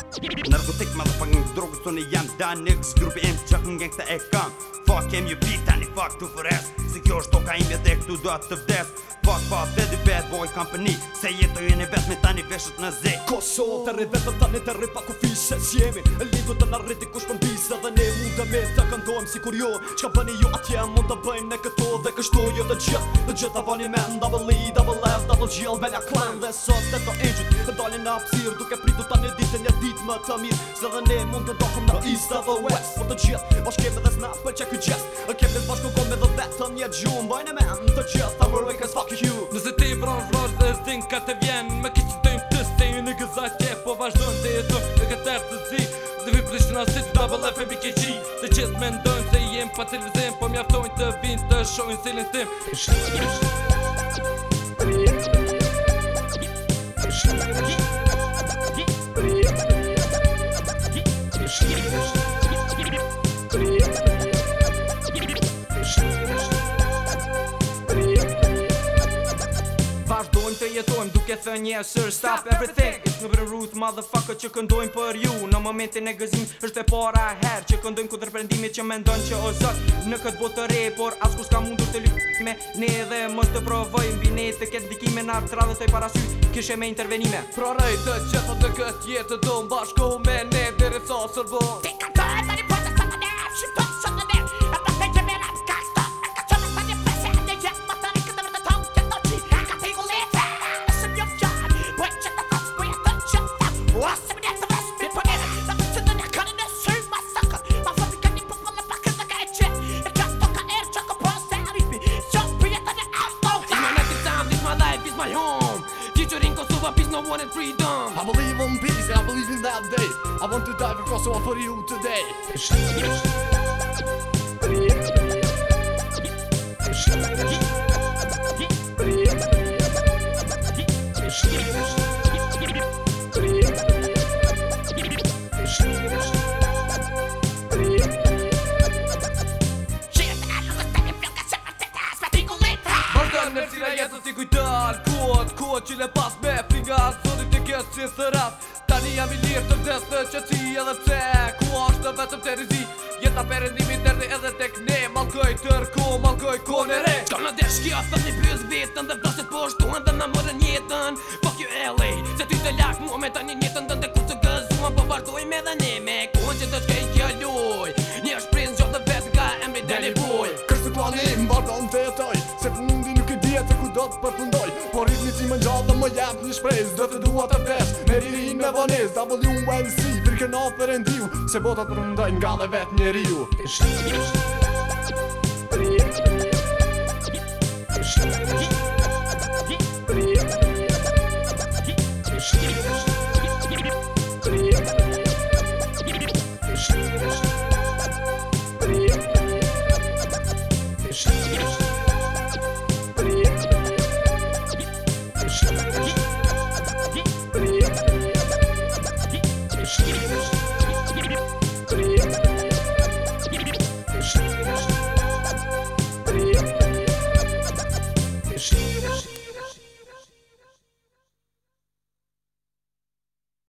Nërgë tek më dhe për nëngë drogë të në jam Da në nëgës grupë që hëngë nëngë të e kam Fuck kem ju pi tani fuck të fërës Se kjo është toka imë dhe këtu do atë të vdes Fuck fuck të dy bad boy company Se jetë të jene vetë me tani veshët në zi Kosovë të rrë vetë tani të rrë pak u fishe që jemi E lidu të në rrë kush për në pisa dhe ne mund të me të këndojmë si kur jo Qka bëni jo atje mund të bëjmë me këto dhe kështu jo të gjithë Ato gjell me klan dhe sot të të eqyt Të dalin në apsir duke pritu të një ditë Një ditë më të mirë Se dhe ne mund të dohëm në isa dhe west Por të gjithë bashke me dhe snap për që kë gjithë E kemë në bashko me dhe vetë të gjumë Bajnë e men të gjithë të mërë wake as fuck you Nëse ti bro vrosh dhe zdin ka të vjen Me ki që të im po të stej në gëza po vazhdojnë Dhe e dhëmë këtë të zi Dhe vi në asit double F e qëtë me ndojnë jem pa të lizim Po mjaftojnë të vinë të shojnë silin tim Shut up, jetojm duke thënë yes sir stop everything It's number root motherfucker që këndojmë për ju Në momentin e gëzim është e para herë Që këndojmë këtë rëpërendimi që mendon që ozës Në këtë botë të re, por asku s'ka mundur të lukë me Ne edhe mos të provojmë bine të ketë dikime në artë të i kishë Kishe me intervenime Pra rejtë që të këtë jetë do në me ne Dere sa sërbon Teacher in Kosovo, peace, no one and freedom I believe in peace, I believe in that day I want to dive for Kosovo for you today Shhh, shhh, janë në cila jetë si kujtar Kuat, kuat që le pas me friga Sotit të kësë si së Tani jam i lirë të vdes të qëci edhe pse Ku ashtë të vetëm të rizi Jetë a perendimi derdi edhe tek ne Malkoj tërko, malkoj kone re Qa në deshkja, kjo një plus vitën Dhe vdasit po shtuën dhe në mërë njetën Fuck you LA Se ty të lak mu me tani njetën Dhe ku të gëzuan Po bardoj me dhe ne me kuën që të shkej të Por ritmi ti më njallë dhe më jepë një shprejz Dhe të duha të fesh me ririn me vonez WNC, virke në përëndiu Se botat përëndojnë nga dhe vetë një riu Shqipë,